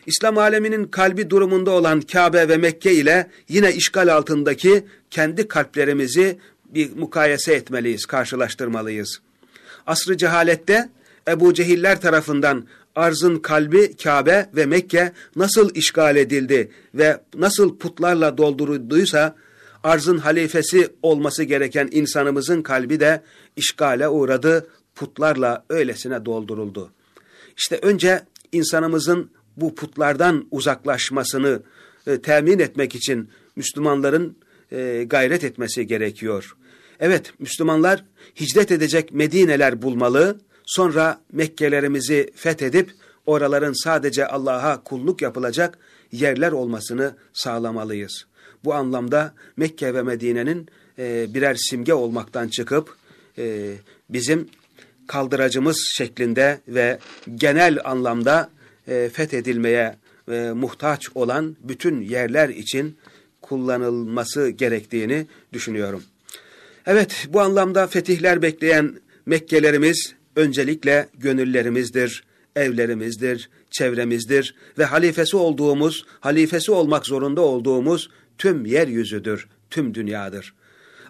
İslam aleminin kalbi durumunda olan Kabe ve Mekke ile yine işgal altındaki kendi kalplerimizi bir mukayese etmeliyiz, karşılaştırmalıyız. Asrı cehalette Ebu Cehiller tarafından arzın kalbi Kabe ve Mekke nasıl işgal edildi ve nasıl putlarla doldurulduysa arzın halifesi olması gereken insanımızın kalbi de işgale uğradı, putlarla öylesine dolduruldu. İşte önce insanımızın bu putlardan uzaklaşmasını e, temin etmek için Müslümanların e, gayret etmesi gerekiyor. Evet, Müslümanlar hicret edecek Medineler bulmalı, sonra Mekkelerimizi fethedip oraların sadece Allah'a kulluk yapılacak yerler olmasını sağlamalıyız. Bu anlamda Mekke ve Medine'nin e, birer simge olmaktan çıkıp e, bizim kaldıracımız şeklinde ve genel anlamda e, fethedilmeye e, muhtaç olan bütün yerler için kullanılması gerektiğini düşünüyorum. Evet bu anlamda fetihler bekleyen Mekkelerimiz öncelikle gönüllerimizdir, evlerimizdir, çevremizdir ve halifesi olduğumuz, halifesi olmak zorunda olduğumuz tüm yeryüzüdür, tüm dünyadır.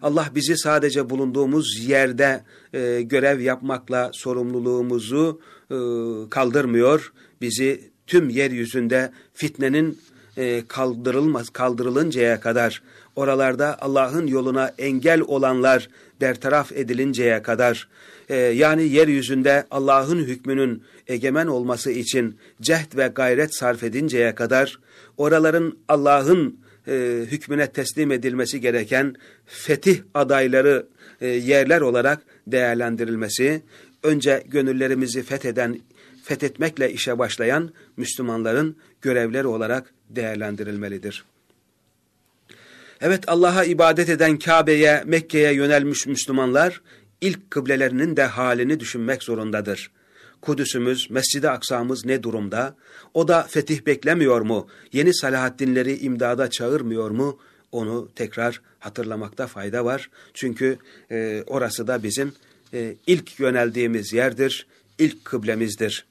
Allah bizi sadece bulunduğumuz yerde e, görev yapmakla sorumluluğumuzu e, kaldırmıyor. Bizi tüm yeryüzünde fitnenin e, kaldırılmaz kaldırılıncaya kadar oralarda Allah'ın yoluna engel olanlar bertaraf edilinceye kadar e, yani yeryüzünde Allah'ın hükmünün egemen olması için cehd ve gayret sarf edinceye kadar oraların Allah'ın e, hükmüne teslim edilmesi gereken fetih adayları e, yerler olarak değerlendirilmesi, önce gönüllerimizi fetheden, fethetmekle işe başlayan Müslümanların görevleri olarak değerlendirilmelidir. Evet Allah'a ibadet eden Kabe'ye, Mekke'ye yönelmiş Müslümanlar ilk kıblelerinin de halini düşünmek zorundadır. Kudüs'ümüz, Mescid-i Aksa'mız ne durumda? O da fetih beklemiyor mu? Yeni Salahaddinleri imdada çağırmıyor mu? Onu tekrar hatırlamakta fayda var. Çünkü e, orası da bizim e, ilk yöneldiğimiz yerdir, ilk kıblemizdir.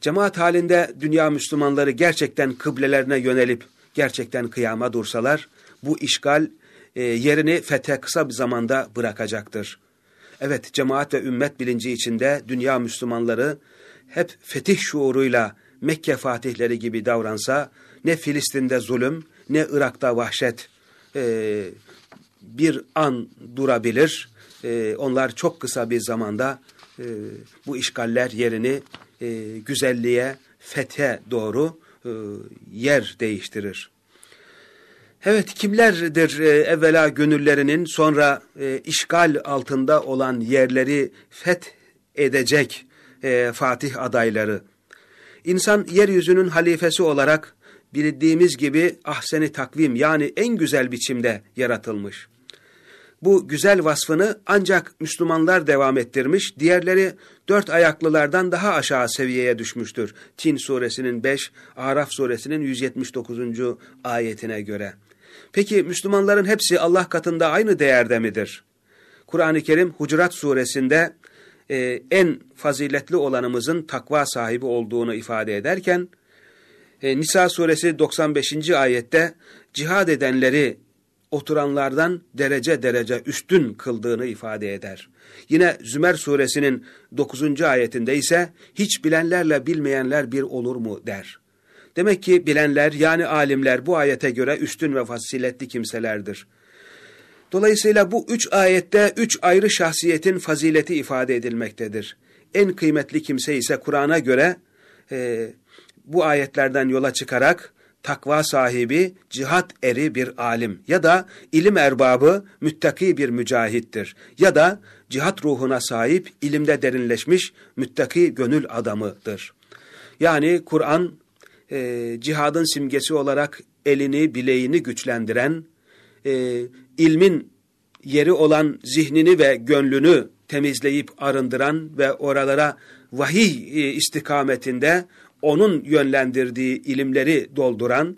Cemaat halinde dünya Müslümanları gerçekten kıblelerine yönelip gerçekten kıyama dursalar, bu işgal e, yerini fethe kısa bir zamanda bırakacaktır. Evet cemaat ve ümmet bilinci içinde dünya Müslümanları hep fetih şuuruyla Mekke fatihleri gibi davransa ne Filistin'de zulüm ne Irak'ta vahşet e, bir an durabilir. E, onlar çok kısa bir zamanda e, bu işgaller yerini e, güzelliğe, fethe doğru e, yer değiştirir. Evet kimlerdir e, evvela gönüllerinin sonra e, işgal altında olan yerleri feth edecek e, Fatih adayları? İnsan yeryüzünün halifesi olarak bildiğimiz gibi ahseni takvim yani en güzel biçimde yaratılmış. Bu güzel vasfını ancak Müslümanlar devam ettirmiş, diğerleri dört ayaklılardan daha aşağı seviyeye düşmüştür. Tin suresinin 5, Araf suresinin 179. ayetine göre. Peki Müslümanların hepsi Allah katında aynı değerde midir? Kur'an-ı Kerim Hucurat suresinde e, en faziletli olanımızın takva sahibi olduğunu ifade ederken, e, Nisa suresi 95. ayette cihad edenleri oturanlardan derece derece üstün kıldığını ifade eder. Yine Zümer suresinin 9. ayetinde ise hiç bilenlerle bilmeyenler bir olur mu der. Demek ki bilenler yani alimler bu ayete göre üstün ve faziletli kimselerdir. Dolayısıyla bu üç ayette üç ayrı şahsiyetin fazileti ifade edilmektedir. En kıymetli kimse ise Kur'an'a göre e, bu ayetlerden yola çıkarak takva sahibi, cihat eri bir alim ya da ilim erbabı, müttaki bir mücahittir ya da cihat ruhuna sahip, ilimde derinleşmiş, müttaki gönül adamıdır. Yani Kur'an e, cihadın simgesi olarak elini, bileğini güçlendiren, e, ilmin yeri olan zihnini ve gönlünü temizleyip arındıran ve oralara vahiy e, istikametinde onun yönlendirdiği ilimleri dolduran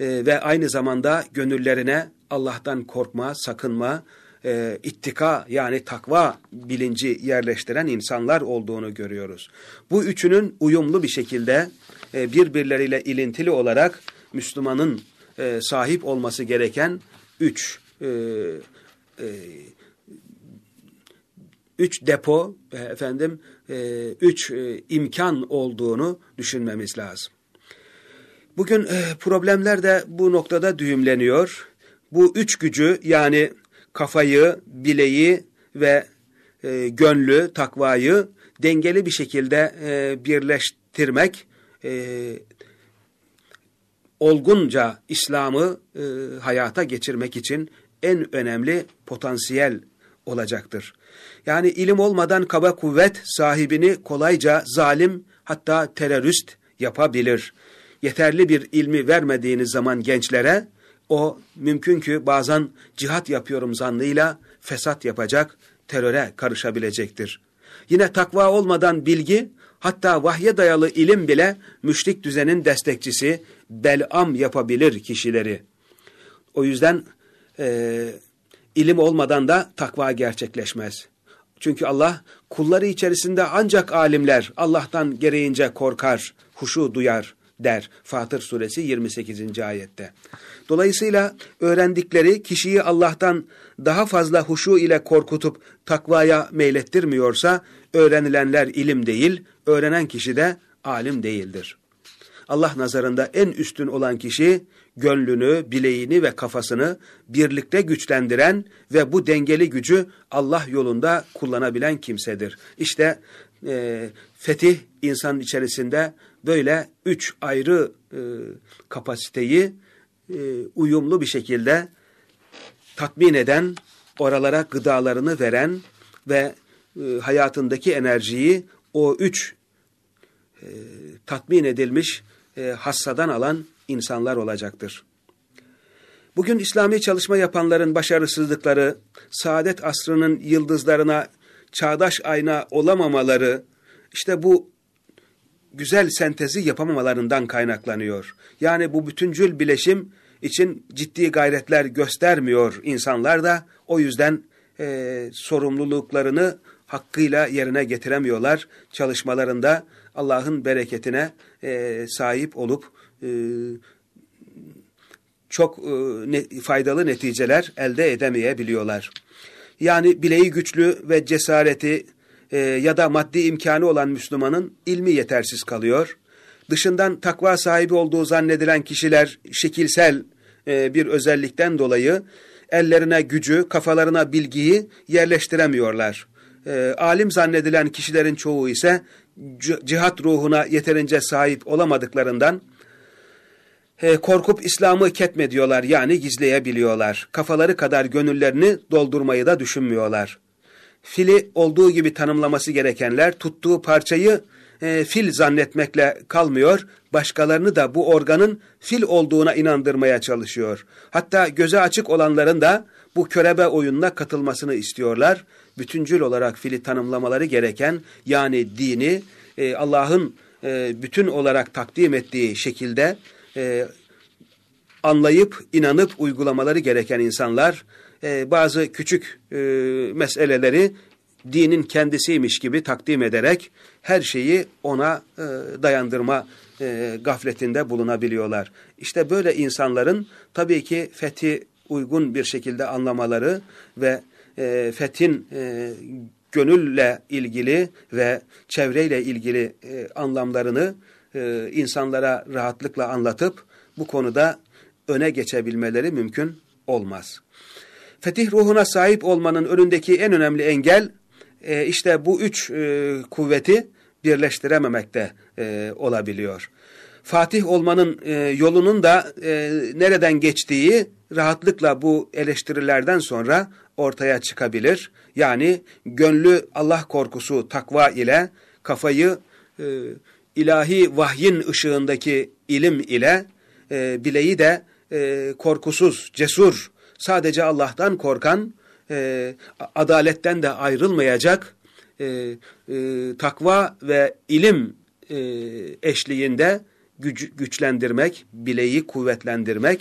e, ve aynı zamanda gönüllerine Allah'tan korkma, sakınma, e, ittika yani takva bilinci yerleştiren insanlar olduğunu görüyoruz. Bu üçünün uyumlu bir şekilde e, birbirleriyle ilintili olarak Müslümanın e, sahip olması gereken üç e, e, üç depo, e, efendim, e, üç e, imkan olduğunu düşünmemiz lazım. Bugün e, problemler de bu noktada düğümleniyor. Bu üç gücü yani kafayı, bileği ve e, gönlü, takvayı dengeli bir şekilde e, birleştirmek, e, olgunca İslam'ı e, hayata geçirmek için en önemli potansiyel olacaktır. Yani ilim olmadan kaba kuvvet sahibini kolayca zalim hatta terörist yapabilir. Yeterli bir ilmi vermediğiniz zaman gençlere o mümkün ki bazen cihat yapıyorum zannıyla fesat yapacak, teröre karışabilecektir. Yine takva olmadan bilgi, hatta vahye dayalı ilim bile müşrik düzenin destekçisi, belam yapabilir kişileri. O yüzden e, ilim olmadan da takva gerçekleşmez. Çünkü Allah kulları içerisinde ancak alimler Allah'tan gereğince korkar, huşu duyar der Fatır suresi 28. ayette. Dolayısıyla öğrendikleri kişiyi Allah'tan daha fazla huşu ile korkutup takvaya meylettirmiyorsa öğrenilenler ilim değil, öğrenen kişi de alim değildir. Allah nazarında en üstün olan kişi gönlünü, bileğini ve kafasını birlikte güçlendiren ve bu dengeli gücü Allah yolunda kullanabilen kimsedir. İşte e, fetih insan içerisinde böyle üç ayrı e, kapasiteyi e, uyumlu bir şekilde tatmin eden, oralara gıdalarını veren ve e, hayatındaki enerjiyi o üç e, tatmin edilmiş e, hassadan alan insanlar olacaktır. Bugün İslami çalışma yapanların başarısızlıkları, saadet asrının yıldızlarına çağdaş ayna olamamaları, işte bu güzel sentezi yapamamalarından kaynaklanıyor. Yani bu bütüncül bileşim için ciddi gayretler göstermiyor insanlar da o yüzden e, sorumluluklarını hakkıyla yerine getiremiyorlar. Çalışmalarında Allah'ın bereketine e, sahip olup e, çok e, faydalı neticeler elde edemeyebiliyorlar. Yani bileği güçlü ve cesareti e, ya da maddi imkanı olan Müslümanın ilmi yetersiz kalıyor. Dışından takva sahibi olduğu zannedilen kişiler şekilsel bir özellikten dolayı ellerine gücü, kafalarına bilgiyi yerleştiremiyorlar. E, alim zannedilen kişilerin çoğu ise cihat ruhuna yeterince sahip olamadıklarından korkup İslam'ı ketmediyorlar yani gizleyebiliyorlar. Kafaları kadar gönüllerini doldurmayı da düşünmüyorlar. Fili olduğu gibi tanımlaması gerekenler tuttuğu parçayı e, fil zannetmekle kalmıyor, başkalarını da bu organın fil olduğuna inandırmaya çalışıyor. Hatta göze açık olanların da bu körebe oyununa katılmasını istiyorlar. Bütüncül olarak fili tanımlamaları gereken yani dini e, Allah'ın e, bütün olarak takdim ettiği şekilde e, anlayıp, inanıp uygulamaları gereken insanlar e, bazı küçük e, meseleleri dinin kendisiymiş gibi takdim ederek her şeyi ona e, dayandırma e, gafletinde bulunabiliyorlar. İşte böyle insanların tabii ki fethi uygun bir şekilde anlamaları ve e, fethin e, gönülle ilgili ve çevreyle ilgili e, anlamlarını e, insanlara rahatlıkla anlatıp bu konuda öne geçebilmeleri mümkün olmaz. Fetih ruhuna sahip olmanın önündeki en önemli engel e, işte bu üç e, kuvveti birleştirememekte e, olabiliyor. Fatih olmanın e, yolunun da e, nereden geçtiği rahatlıkla bu eleştirilerden sonra ortaya çıkabilir. Yani gönlü Allah korkusu, takva ile kafayı e, ilahi vahyin ışığındaki ilim ile e, bileği de e, korkusuz, cesur, sadece Allah'tan korkan, e, adaletten de ayrılmayacak e, e, takva ve ilim e, eşliğinde güç, güçlendirmek, bileği kuvvetlendirmek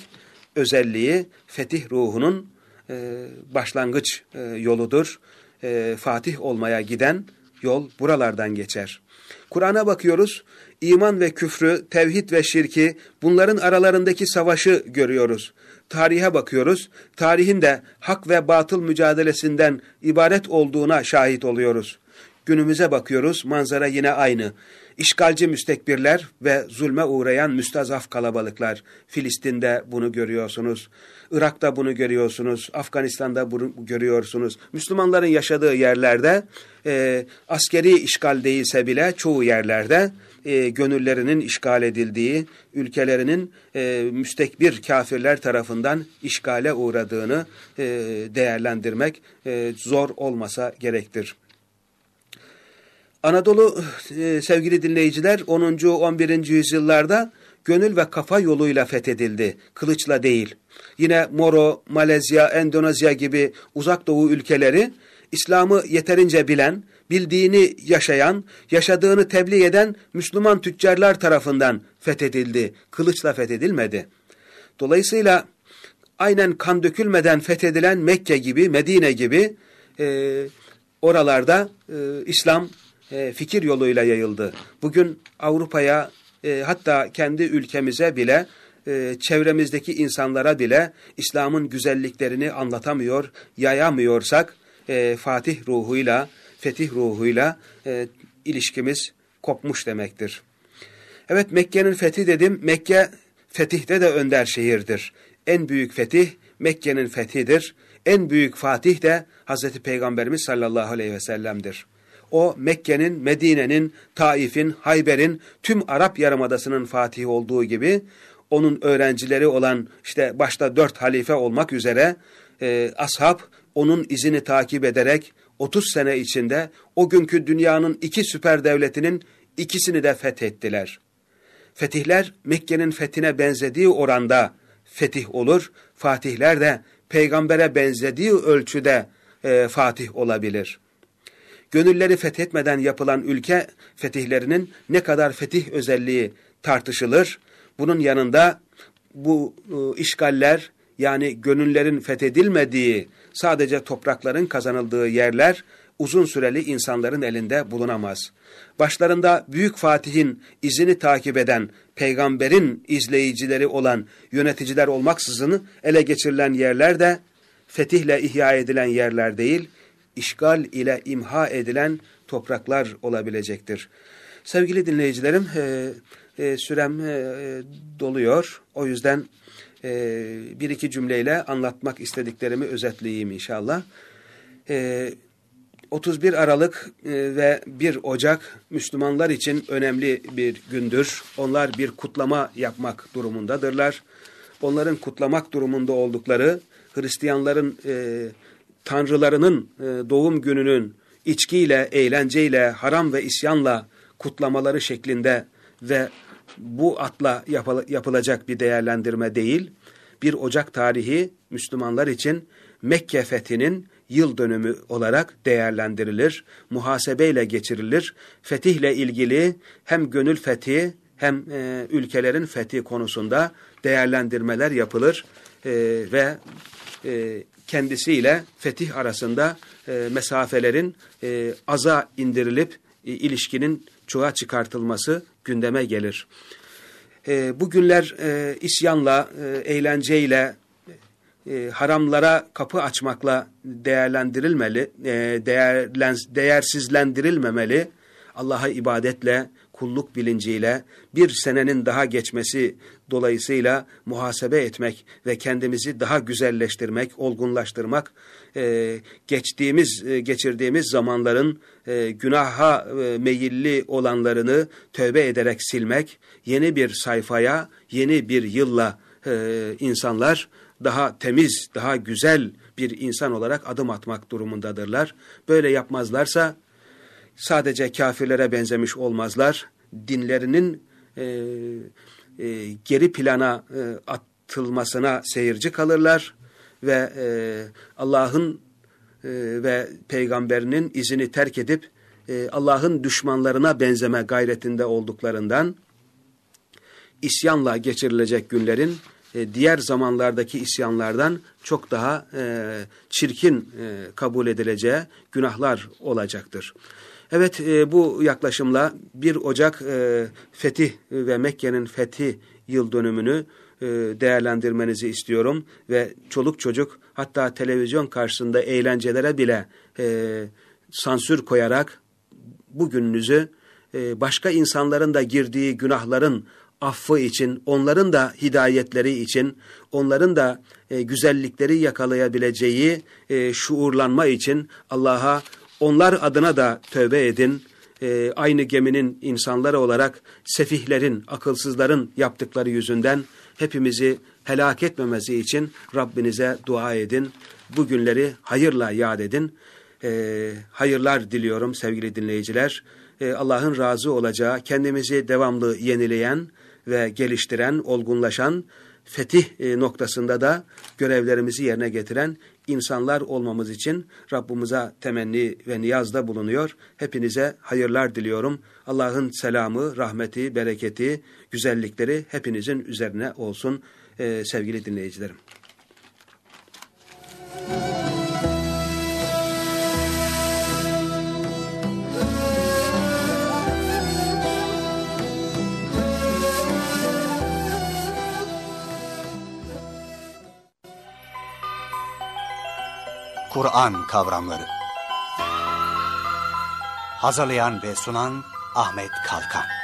özelliği fetih ruhunun e, başlangıç e, yoludur. E, Fatih olmaya giden yol buralardan geçer. Kur'an'a bakıyoruz, iman ve küfrü, tevhid ve şirki, bunların aralarındaki savaşı görüyoruz. Tarihe bakıyoruz, tarihin de hak ve batıl mücadelesinden ibaret olduğuna şahit oluyoruz. Günümüze bakıyoruz, manzara yine aynı. İşgalci müstekbirler ve zulme uğrayan müstazaf kalabalıklar. Filistin'de bunu görüyorsunuz. Irak'ta bunu görüyorsunuz. Afganistan'da bunu görüyorsunuz. Müslümanların yaşadığı yerlerde e, askeri işgal değilse bile çoğu yerlerde e, gönüllerinin işgal edildiği, ülkelerinin e, müstekbir kafirler tarafından işgale uğradığını e, değerlendirmek e, zor olmasa gerektir. Anadolu e, sevgili dinleyiciler 10. 11. yüzyıllarda gönül ve kafa yoluyla fethedildi, kılıçla değil. Yine Moro, Malezya, Endonezya gibi uzak doğu ülkeleri İslam'ı yeterince bilen, bildiğini yaşayan, yaşadığını tebliğ eden Müslüman tüccarlar tarafından fethedildi, kılıçla fethedilmedi. Dolayısıyla aynen kan dökülmeden fethedilen Mekke gibi, Medine gibi e, oralarda e, İslam e, fikir yoluyla yayıldı. Bugün Avrupa'ya e, hatta kendi ülkemize bile e, çevremizdeki insanlara bile İslam'ın güzelliklerini anlatamıyor, yayamıyorsak e, Fatih ruhuyla, fetih ruhuyla e, ilişkimiz kopmuş demektir. Evet Mekke'nin fethi dedim. Mekke fetihte de önder şehirdir. En büyük fetih Mekke'nin fethidir. En büyük fatih de Hazreti Peygamberimiz sallallahu aleyhi ve sellem'dir. O Mekke'nin, Medine'nin, Taif'in, Hayber'in, tüm Arap Yarımadası'nın fatihi olduğu gibi onun öğrencileri olan işte başta dört halife olmak üzere e, ashab onun izini takip ederek 30 sene içinde o günkü dünyanın iki süper devletinin ikisini de fethettiler. Fetihler Mekke'nin fethine benzediği oranda fetih olur, fatihler de peygambere benzediği ölçüde e, fatih olabilir.'' Gönülleri fethetmeden yapılan ülke fetihlerinin ne kadar fetih özelliği tartışılır. Bunun yanında bu e, işgaller yani gönüllerin fethedilmediği sadece toprakların kazanıldığı yerler uzun süreli insanların elinde bulunamaz. Başlarında Büyük Fatih'in izini takip eden, peygamberin izleyicileri olan yöneticiler olmaksızın ele geçirilen yerler de fetihle ihya edilen yerler değil, işgal ile imha edilen topraklar olabilecektir. Sevgili dinleyicilerim, e, e, sürem e, doluyor. O yüzden e, bir iki cümleyle anlatmak istediklerimi özetleyeyim inşallah. E, 31 Aralık e, ve 1 Ocak Müslümanlar için önemli bir gündür. Onlar bir kutlama yapmak durumundadırlar. Onların kutlamak durumunda oldukları Hristiyanların e, tanrılarının e, doğum gününün içkiyle, eğlenceyle, haram ve isyanla kutlamaları şeklinde ve bu atla yapılacak bir değerlendirme değil, bir Ocak tarihi Müslümanlar için Mekke fethinin yıl dönümü olarak değerlendirilir, muhasebeyle geçirilir. Fetihle ilgili hem gönül fethi hem e, ülkelerin fethi konusunda değerlendirmeler yapılır e, ve e, kendisiyle fetih arasında e, mesafelerin e, aza indirilip e, ilişkinin çoğa çıkartılması gündeme gelir. E, bu günler e, isyanla, e, eğlenceyle, e, haramlara kapı açmakla değerlendirilmeli, e, değerlen, değersizlendirilmemeli. Allah'a ibadetle, kulluk bilinciyle bir senenin daha geçmesi dolayısıyla muhasebe etmek ve kendimizi daha güzelleştirmek, olgunlaştırmak, e, geçtiğimiz, e, geçirdiğimiz zamanların e, günaha e, meyilli olanlarını tövbe ederek silmek, yeni bir sayfaya, yeni bir yılla e, insanlar daha temiz, daha güzel bir insan olarak adım atmak durumundadırlar. Böyle yapmazlarsa sadece kafirlere benzemiş olmazlar. Dinlerinin e, e, geri plana e, atılmasına seyirci kalırlar ve e, Allah'ın e, ve peygamberinin izini terk edip e, Allah'ın düşmanlarına benzeme gayretinde olduklarından isyanla geçirilecek günlerin e, diğer zamanlardaki isyanlardan çok daha e, çirkin e, kabul edileceği günahlar olacaktır. Evet e, bu yaklaşımla 1 Ocak e, fetih ve Mekke'nin fethi yıl dönümünü e, değerlendirmenizi istiyorum ve çoluk çocuk hatta televizyon karşısında eğlencelere bile e, sansür koyarak bugününüzü e, başka insanların da girdiği günahların affı için, onların da hidayetleri için, onların da e, güzellikleri yakalayabileceği e, şuurlanma için Allah'a onlar adına da tövbe edin. E, aynı geminin insanları olarak sefihlerin, akılsızların yaptıkları yüzünden hepimizi helak etmemesi için Rabbinize dua edin. Bu günleri hayırla yad edin. E, hayırlar diliyorum sevgili dinleyiciler. E, Allah'ın razı olacağı, kendimizi devamlı yenileyen ve geliştiren, olgunlaşan, fetih e, noktasında da görevlerimizi yerine getiren insanlar olmamız için Rabbimize temenni ve niyazda bulunuyor. Hepinize hayırlar diliyorum. Allah'ın selamı, rahmeti, bereketi, güzellikleri hepinizin üzerine olsun ee, sevgili dinleyicilerim. Kur'an kavramları. Hazırlayan ve sunan Ahmet Kalkan.